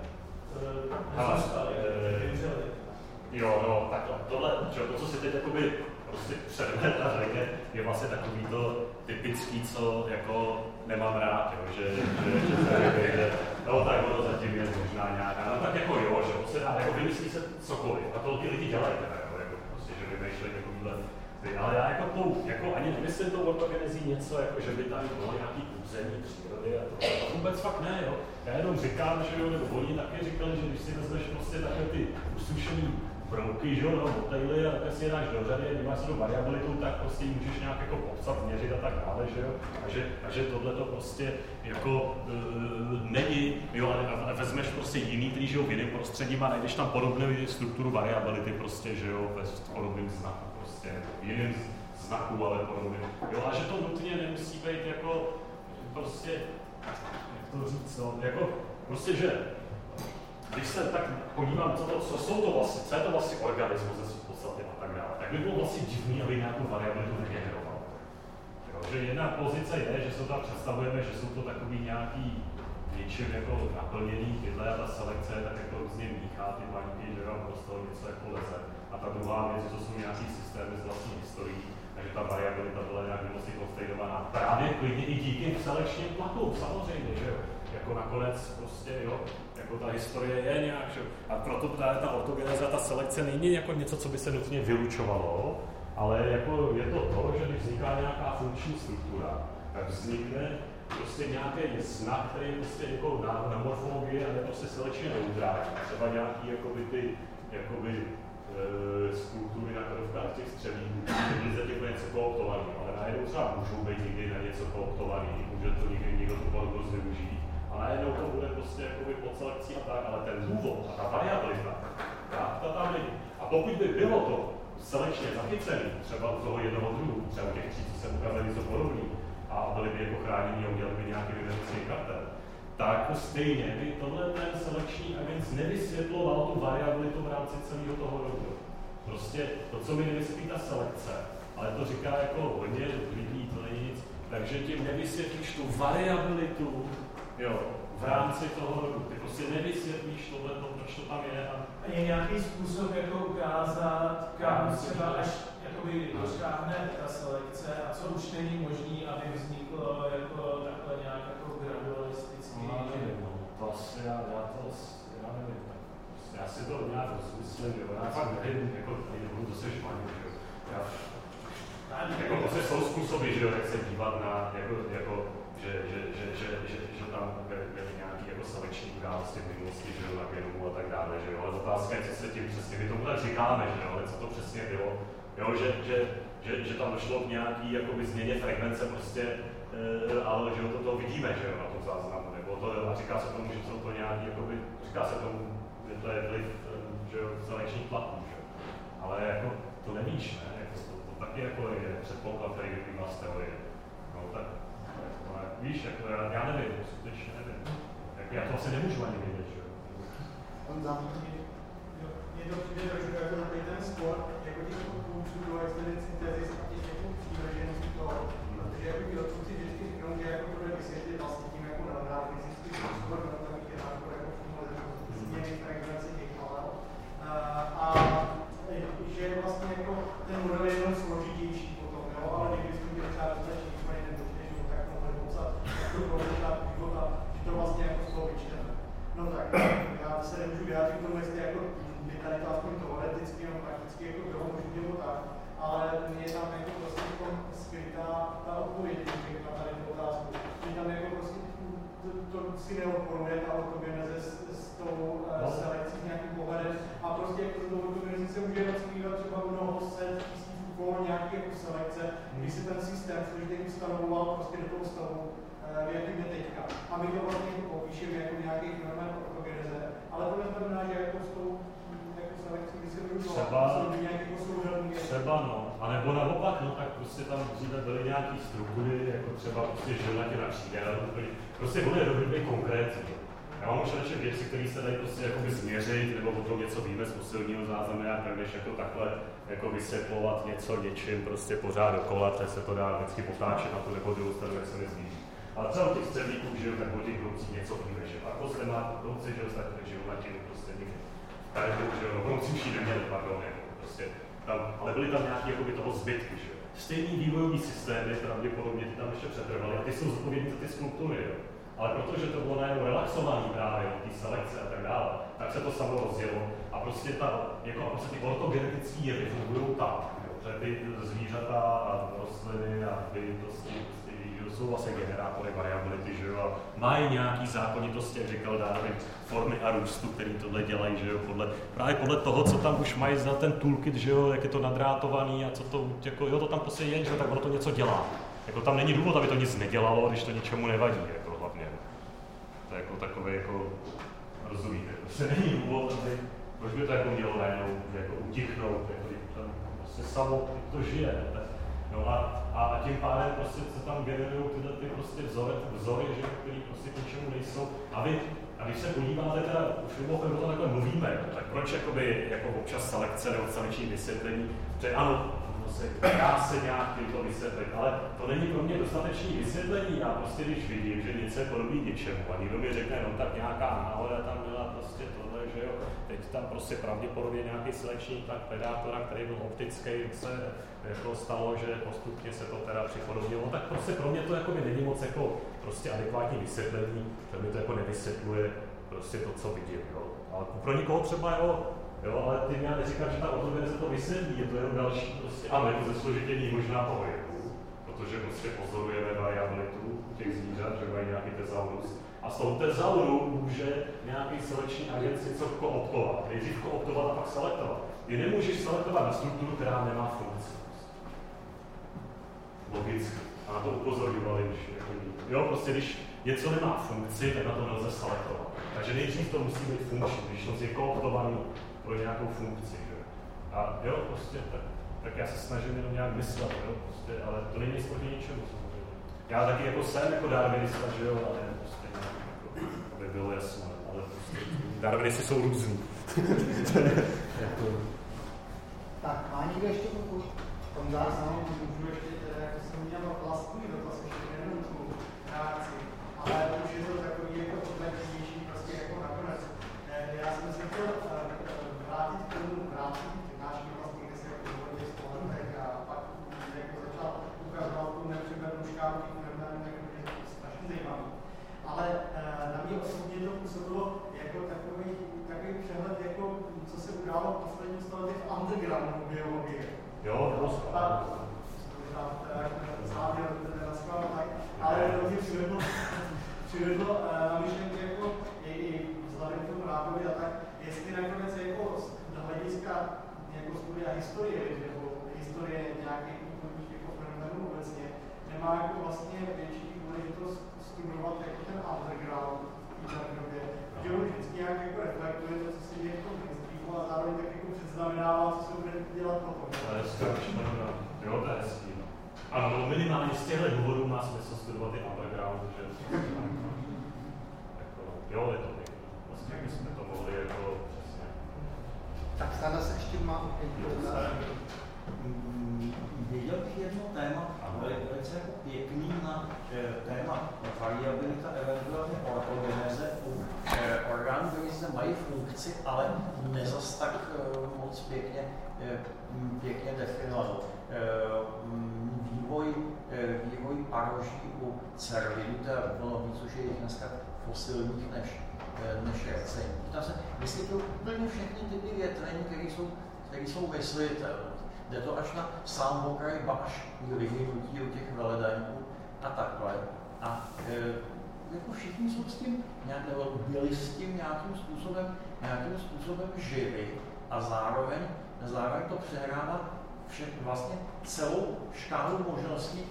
uh, nezůstali, vymřeli. Jo, no, takhle. Tohle, čo, to, co si teď jakoby prostě předmět a řekne, je vlastně takový to typický, co jako nemám rád, jo, že, že, že se řekne, že no tak ono zatím je možná nějaká, no tak jako jo, že se dá, jako vymyslí se cokoliv a to ty lidi dělají teda, jo, takovýhle ty, ale já jako, tou, jako ani nemyslím tou ortogenezí něco, jako že by tam bylo nějaký území přírody a to, to vůbec fakt ne, jo. Já jenom říkám, že jo, nebo oni taky říkali, že když si vezmeš prostě takové ty usušený brouky, že jo, no, motejly a takhle si je dáš do řady máš tu variabilitu, tak prostě můžeš nějak jako popsat, měřit a tak dále, že jo. A že, a že tohle to prostě jako uh, není, jo, a, a vezmeš prostě jiný, který žijou v jiném prostředí a najdeš tam podobnou strukturu variability prostě, že jo, ve podobným znaku prostě, jiným znaku, ale podobně. Jo, a že to nutně nemusí být jako prostě, jak to říct, no, jako prostě, že když se tak podívám, co, to, co jsou to vlastně, co je to vlastně organismus ze své podstaty a tak dále, tak by bylo vlastně divný, aby nějakou variabilitu negeneroval. Jo, že jedna pozice je, že se tam představujeme, že jsou to takový nějaký něčím jako naplněný tyhle a ta selekce tak jako různě míchá ty baňky, že jo, prostě něco jako leze. A ta druhá věc, že to jsou nějaký systémy z vlastní historií, takže ta variabilita byla nějak moc konstejnovaná. Právě klidně i díky selekčním tlakům, samozřejmě, že jo. Jako nakonec prostě, jo, jako ta historie je nějak, že? A proto ta, ta ortogeneza, ta selekce není jako něco, co by se nutně vylučovalo, ale jako je to to, že když vzniká nějaká funkční struktura, tak vznikne prostě nějaký znak, který prostě jako na, na morfologii a je prostě selekčně neutrální. Třeba nějaký jakoby ty jakoby, e, skulptury na krovkách těch střelíků, byly zatím něco kooptovaný, ale najednou třeba můžou být někdy na něco kooptovaný, může to někdy někdo tu využít, a najednou to bude prostě jakoby pod selekcí a tak, ale ten důvod a ta variabilita, ta, ta tam není. A pokud by bylo to selekčně zachycené, třeba u toho jednoho druhu, třeba těch tří, co se ukázali něco podobný, a byli by jako chráněni a udělali by nějaký vydací kartel, tak stejně by tohle ten selekční agent nevysvětloval tu variabilitu v rámci celého toho rodu. Prostě to, co mi nevysvětlí ta selekce, ale to říká jako hodně lidí, to není nic, takže tím nevysvětlíš tu variabilitu jo, v rámci toho rodu. Ty prostě nevysvětlíš tohle, proč to tam je. A... a je nějaký způsob, jako ukázat, kam třeba až jakoby dosáhne ta selekce a co už není možné, aby vzniklo jako takhle nějak jako gradualisticky. No, nevím, no. To asi já, já to, já nevím. Prostě já si to nějak rozmyslím, jo. Já fakt nevím, jako, nebudu to se špatně, jo. Já, jako prostě jsou způsoby, že jo, jak se dívat na, jako, jako že, že, že, že, že, že tam byly nějaké jako selekční události v minulosti, že jo, na genomu a tak dále, že jo. Ale otázka je, co se tím přesně, my tomu tak říkáme, že jo, ale co to přesně bylo, jo, že, že, že, že tam došlo k nějaký jakoby změně frekvence prostě, e, ale že jo, to, to vidíme, že jo, na tom záznamu, nebo to, a říká se tomu, že jsou to nějaký, jakoby, říká se tomu, že to je vliv, eh, že jo, selekčních tlaků, že jo. Ale jako to nevíš, ne, jako to, to taky jako je předpoklad, který vyplývá z teorie. No, tak ale víš, jako já, já nevím, skutečně nevím. Jak, já to asi nemůžu ani vědět, že jo. On zamítí. Mně to přijde trošku jako na ten sport, jako těch odpůrců do extended synthesis a těch jako přívržeností toho. Protože jako ti odpůrci vždycky říkají, že jako to bude vysvětlit vlastně tím jako neurálfizickým způsobem, na tom je jako jako změny frekvence těch malel. A že vlastně jako ten model je jenom složitější potom, jo, ale někdy jsme měli třeba dostatečný života, že to vlastně jako z toho vyčteme. No tak, já se nemůžu vyjádřit k tomu, jestli jako by tady to aspoň teoreticky nebo prakticky jako bylo možné nebo tak, ale je tam jako prostě jako skrytá ta odpověď, na tady tu otázku. Že tam jako prostě to, to si neodporuje ta autogeneze s, s tou uh, selekcí s nějakým pohledem a prostě jako to autogenezi se může rozkrývat třeba mnoho set tisíc úkolů nějaké jako selekce, kdy si ten systém složitý ustanovoval prostě do toho stavu, v jakým je teďka. A my to vlastně popíšeme jako nějaký fenomén ortogeneze, ale to neznamená, že jako s tou jako selekcí by se třeba, třeba no, a nebo naopak, no, tak prostě tam dříve byly nějaké struktury, jako třeba prostě žilnatě na křídel, prostě bude dobrý konkrétní. Já mám už radši věci, které se dají prostě jakoby změřit, nebo o tom něco víme z posledního záznamu, jak než jako takhle jako vysvětlovat něco něčím prostě pořád dokola, tak se to dá vždycky potáčet na tu nebo druhou stranu, jak se nezvíjí. Ale třeba u těch střelníků, že jo, tak o těch něco víme, že a zde má brouci, že jo, tak že na tím prostě někde. Tady, že jo, no, brouci už neměli, pardon, jako prostě, tam, ale byly tam nějaké jakoby toho zbytky, že jo. Stejný vývojový systémy pravděpodobně ty tam ještě přetrvaly a ty jsou zodpovědní za ty skulptury, jo. Ale protože to bylo najednou relaxované právě od té selekce a tak dále, tak se to samo rozjelo a prostě ta, jako prostě ty ortogenetické jevy fungují tak, že ty zvířata a rostliny a ty prostě, prostě jsou vlastně generátory variability, že jo, a mají nějaký zákonitosti, jak říkal Darwin, formy a růstu, který tohle dělají, že jo, podle, právě podle toho, co tam už mají za ten toolkit, že jo, jak je to nadrátovaný a co to, jako, jo, to tam prostě je, že tak ono to něco dělá. Jako tam není důvod, aby to nic nedělalo, když to ničemu nevadí, jako. To jako takový jako, rozumíte, prostě není důvod, aby, proč by to jako mělo najednou jako utichnout, jako tam prostě samo to žije. Tak, no a, a, tím pádem prostě se tam generují tyhle ty prostě vzory, vzory že, které prostě k ničemu nejsou. A vy, a když se podíváte teda, už mimochodem o tom takhle mluvíme, tak proč jakoby, jako občas selekce nebo selekční vysvětlení, že ano, se dá se nějak to vysvětlit, ale to není pro mě dostatečné vysvětlení. Já prostě, když vidím, že něco je podobný něčemu a někdo mi řekne, no tak nějaká náhoda tam byla prostě tohle, že jo, teď tam prostě pravděpodobně nějaký selekční tlak predátora, který byl optický, se jako stalo, že postupně se to teda připodobnilo, tak prostě pro mě to jako není moc jako prostě adekvátní vysvětlení, že mi to jako nevysvětluje prostě to, co vidím. Jo. Ale pro někoho třeba jo, Jo, ale ty já neříkám, že ta se to vysvětlí, je to jenom další prostě, ale ze složitění možná jevu, protože prostě pozorujeme variabilitu těch zvířat, že mají nějaký tezaurus. A z toho tezauru může nějaký selekční agent si co kooptovat. Nejdřív kooptovat a pak selektovat. Ty nemůžeš selektovat na strukturu, která nemá funkci. Logicky. A na to upozorňovali už. Jako, jo, prostě když něco nemá funkci, tak na to nelze selektovat. Takže nejdřív to musí být funkční, když je kooptovaný pro nějakou funkci. Že? A jo, prostě, tak, tak já se snažím jenom nějak myslet, jo, prostě, ale to není proti ničemu samozřejmě. Já taky jako jsem jako darwinista, že jo, ale prostě nějak, jako, aby bylo jasné, ale prostě darwinisti jsou různí. jako... Tak, má někdo ještě pokud? Tom záznamu můžu ještě, teda, jak jsem měl vlastní dotaz, ještě jenom tu reakci, ale už je to takový jako komplexnější, prostě jako nakonec. Eh, já jsem si chtěl vrátit k tomu vrátit přednášky vlastně, kde se jako dohodně z pohledech a pak jako začal ukazovat tu nepřibernou škálu těch fenoménů, jako je strašně zajímavý. Ale eh, na mě osobně to působilo jako takový, takový přehled, jako co se událo v posledním století v undergroundu biologie. Jo, prostě. Závěr, ale mě přivedlo, přivedlo eh, na myšlenky jako i, i vzhledem k tomu rádovi a tak, jestli nakonec jako z hlediska jako studia historie, nebo historie nějakých kulturních jako fenomenů obecně, nemá jako vlastně větší důležitost studovat jako ten underground v té době, že on vždycky nějak jako reflektuje to, co se děje v tom a zároveň tak jako předznamenává, co se bude dělat potom. To je no. Jo, to je hezký. No. Ano, no, minimálně z těchto důvodů má smysl studovat i underground, že jako, jo, je to Vlastně bychom to mohli jako tak stále se ještě má Věděl bych jedno téma, velice jako pěkný na téma variabilita, eventuálně ortogeneze u orgánů, které se mají funkci, ale nezas tak moc pěkně, pěkně definovanou. Vývoj, vývoj paroží u cervidů, to je ono víc, což je dneska fosilních než Eh, než recení. Ptá se, to úplně všechny typy větrení, které jsou, které jsou myslitelné. Jde to až na sám okraj baš, vyvinutí u těch veledaňků a takhle. A jako všichni jsou s tím, nějak, nebo byli s tím nějakým způsobem, nějakým způsobem živi a zároveň, zároveň to přehrává vše, vlastně celou škálu možností.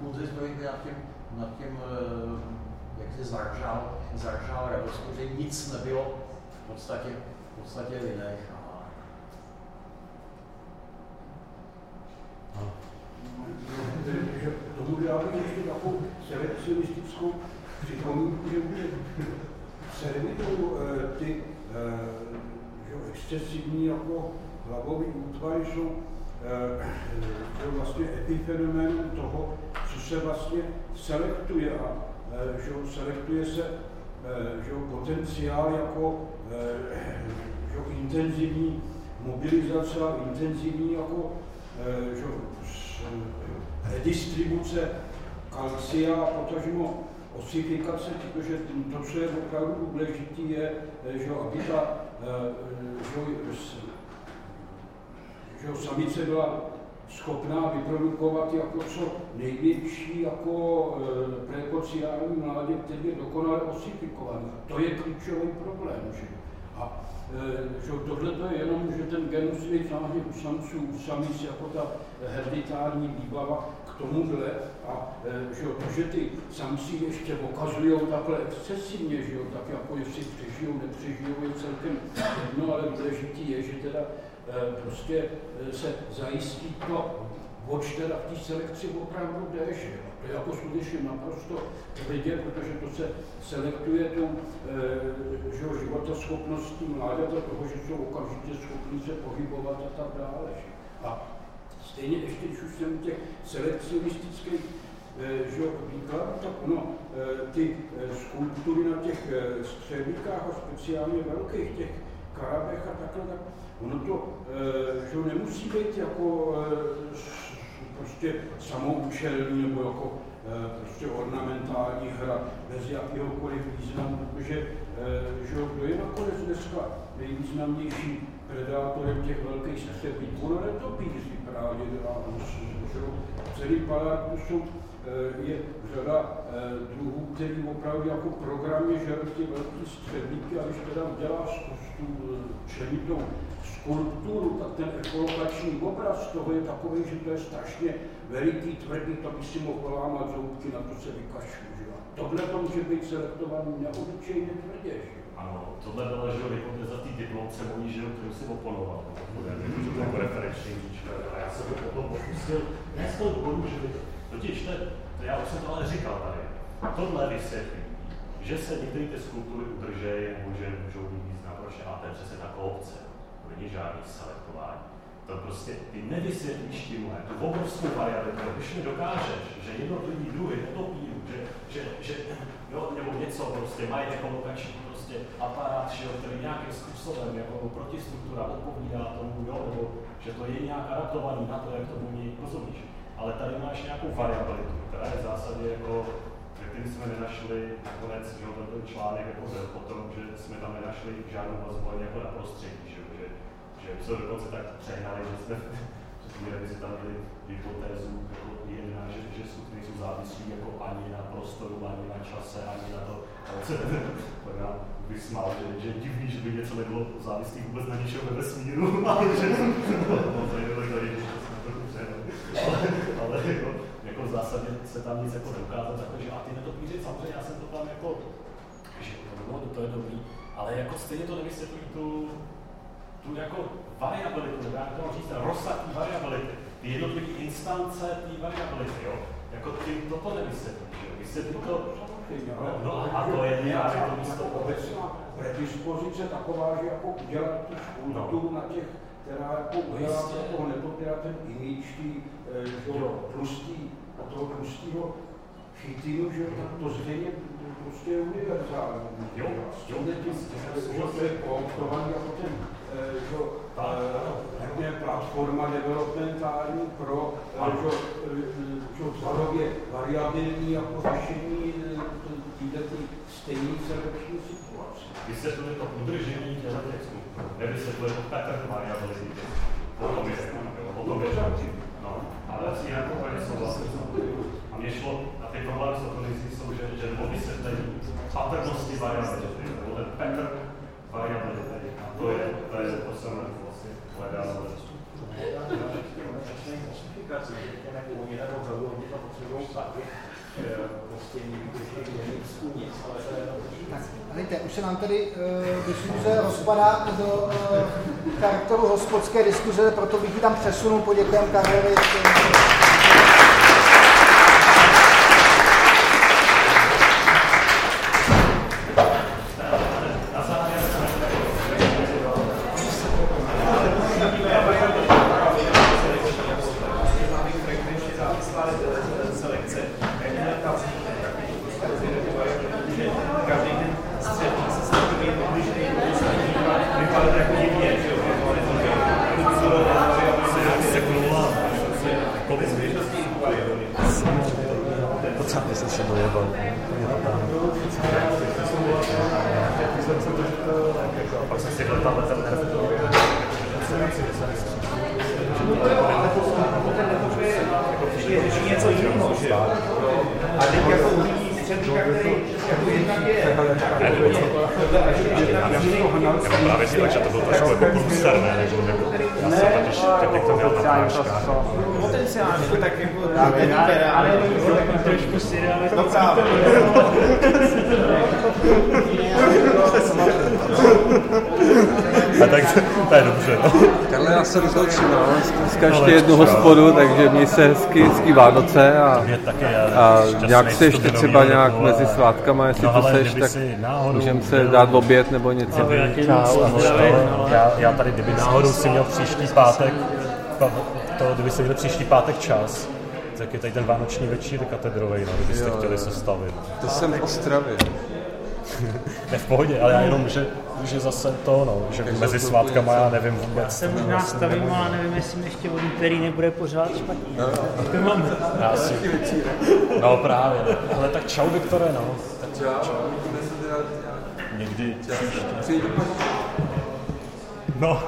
Kurzy nad tím, nad tím e, jak se zaržal, zaržal radost, že nic nebylo v podstatě, v podstatě vynecháno. Tomu dá bych ještě takovou selekcionistickou připomínku, že sedmitou eh, ty eh, že excesivní jako hlavový útvary jsou eh, že vlastně epifenoménem toho, co se vlastně selektuje a Eh, že selektuje se eh, že potenciál jako eh, že intenzivní mobilizace a intenzivní jako že, distribuce kalcia a potažmo osifikace, protože to, co je opravdu důležité, je, že aby ta že, že samice byla schopná vyprodukovat jako co největší jako e, prekociální mládě, který je dokonale osifikovaný. To je klíčový problém. Že? A e, že tohle to je jenom, že ten genus je u samců, u samic jako ta hereditární výbava k tomuhle a e, že, že ty samci ještě okazují takhle excesivně, že jo, tak jako jestli přežijou, nepřežijou, je celkem jedno, ale důležitý je, že teda Eh, prostě eh, se zajistí to, oč teda v té selekci opravdu jde, že To je jako skutečně naprosto tvrdě, protože to se selektuje tou e, že životoschopností mláďata, toho, že jsou okamžitě schopni se pohybovat a tak dále. A stejně ještě, když už jsem těch selekcionistických že výklad, tak ono, ty skulptury na těch střelíkách a speciálně velkých těch karabech a takhle, tak Ono to že nemusí být jako prostě samoučelný nebo jako prostě ornamentální hra bez jakéhokoliv významu, protože že kdo je nakonec dneska nejvýznamnější predátorem těch velkých střeblíků, no netopíři právě, že celý palác jsou je řada druhů, který opravdu jako programě žerou ty velké střeblíky a když teda děláš tu členitou skulpturu, tak ten ekolokační obraz toho je takový, že to je strašně veliký, tvrdý, to by si mohl lámat zoubky, na to se vykašlu. Tohle to může být selektovaný neobyčejně tvrdě. Že? Ano, tohle bylo, že vypadne za ty diplomce, oni, že kterou si oponoval. To jako referenční říčka. A já jsem to potom pokusil, ne z toho důvodu, že bych, totiž to, to já už jsem to ale říkal tady, tohle vysvětlí, že se některé ty skulptury udržejí, může, můžou mít význam, proč a to je přesně ta korupce není žádný selektování. To prostě, ty nevysvětlíš tímhle, tu obrovskou variabilitu, když mi dokážeš, že jednotlivý druhy netopírů, že, že, že jo, nebo něco prostě mají ekolokační prostě aparát, že jo, který nějakým způsobem jako protistruktura odpovídá tomu, jo, nebo že to je nějak adaptovaný na to, jak tomu ní rozumíš. Ale tady máš nějakou variabilitu, která je v zásadě jako který jsme nenašli nakonec, že ten článek jako byl o tom, že jsme tam nenašli žádnou vazbu ani jako na prostředí, že že my jsme dokonce tak přehnali, že jsme té revizi tam měli hypotézu jako jedna, že, že skutky nejsou závislí jako ani na prostoru, ani na čase, ani na to, ale se vysmál, že, že je divný, že by něco nebylo závislý vůbec na ničem ve vesmíru, ale že no, to je že jsme to ale, ale jako, jako v zásadě se tam nic jako neukázalo, takže a ty netopíři, samozřejmě já jsem to tam jako, že to, to je dobrý, ale jako stejně to nevysvětlí tu, tu jako variabilitu, já to říct, rozsah té variability, ty jednotlivé instance té variability, jo? Jako ty toto nevysvětlíš, jo? Vysvětlí to, no, no, a to je nějaké to místo. Obecná predispozice taková, že jako udělat tu skulpturu no. na těch, která jako udělá toho nepopírá ten image tlustý, toho tlustého chytinu, že tak to zřejmě prostě je univerzální. Jo, jo, jo, to je kooptovaný jako ten řekněme, eh, platforma developmentální pro eh, variabilní jako řešení eh, této stejné selekční situace. Vysvětluje to udržení těchto textů, nevysvětluje to pattern variability. Potom je, potom je, no, ale jinak úplně souhlasím. A mě šlo, a ty problémy s organizací jsou, že, že nebo vysvětlení patrnosti variability, nebo ten pattern variability to je, to je, to jsem vlastně hledal. Klasifikaci, řekněme, oni nebo hradu, oni to potřebují taky, tak, už se nám tady uh, diskuze rozpadá do uh, charakteru hospodské diskuze, proto bych ji tam přesunul, poděkujeme Karlovi. Řeší něco jiného, že jo? A teď jako uvidí střelníka, který jako jednak je... Mám právě si tak, že to byl trošku jako průser, ne? Než jako, já jsem totiž teď jak to měl na práškách. Potenciálně, tak jako... Ale trošku seriálistický. No právě. A tak to je dobře, no. Karle, já jsem to všiml, dneska ještě jednu hospodu, takže měj se hezky, hezký Vánoce a, a šťastný nějak se ještě třeba nějak mezi svátkama, jestli No, to seš, tak můžeme se byl- dát oběd nebo něco. Já, já tady, kdyby náhodou si měl příští pátek, to, kdyby si měl příští pátek čas, tak je tady ten vánoční večír katedrovej, no, kdybyste Jo, chtěli jo. sestavit. To jsem v Ostravě. Ne v pohodě, ale já jenom, že, že zase to, no, že Takže mezi svátkama já nevím vůbec. Já se možná vlastně stavím, ale nevím, jestli mi ještě od úterý nebude pořád špatně. To mám. Já si... No právě, ale tak čau Viktore, no. Tak Čau. Někdy Přijď. No.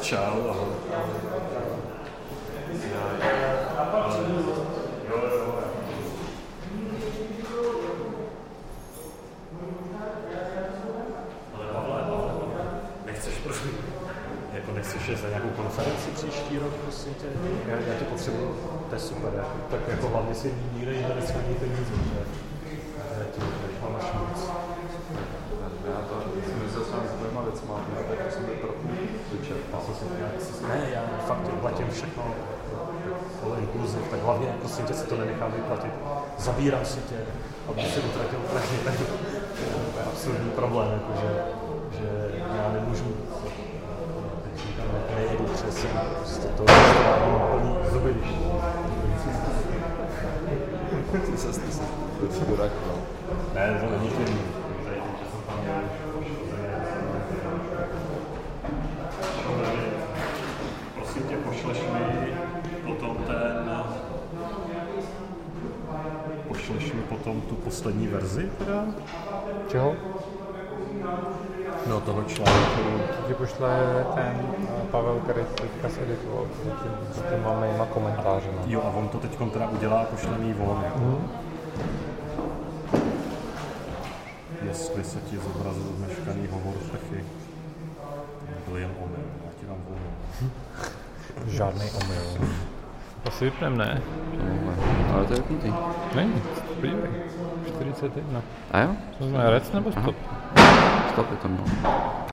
Čau, ahoj. Nechceš prosím, jako nechceš za nějakou konferenci příští rok, prosím tě? Já, já tě potřebuji, to je super, jako, tak jako hlavně si nikde jinde nesmání peníze, že? Já ti máš moc. Já to jsem myslel s vámi s dvěma věcma, tak jsem byl trochu vyčerpal. Ne, já fakt platím všechno podle inkluziv, tak hlavně prosím tě si to nenechám vyplatit. Zabírám si tě, aby si utratil úplně ten to je absolutní problém, jako že, já nemůžu nejedu přes prostě to, že to mám plný zuby, když Ty se ty se ty drak, no. Ne, to není měl Prosím tě, pošleš mi potom ten... Pošleš mi potom tu poslední verzi teda? Čeho? Toho článku. Ti pošle ten eh, Pavel, který to teďka se editoval, s těma mýma komentářema. Jo, a on to teď teda udělá a pošle mi ji on. Mhm. Jestli se ti zobrazil zmeškaný hovor taky. Byl jen omyl, já ti dám volno. Žádný omyl. To si vypnem, ne? Ale to je vypnutý. Není, podívej. 41. A jo? To znamená rec nebo stop? Stop je to, no.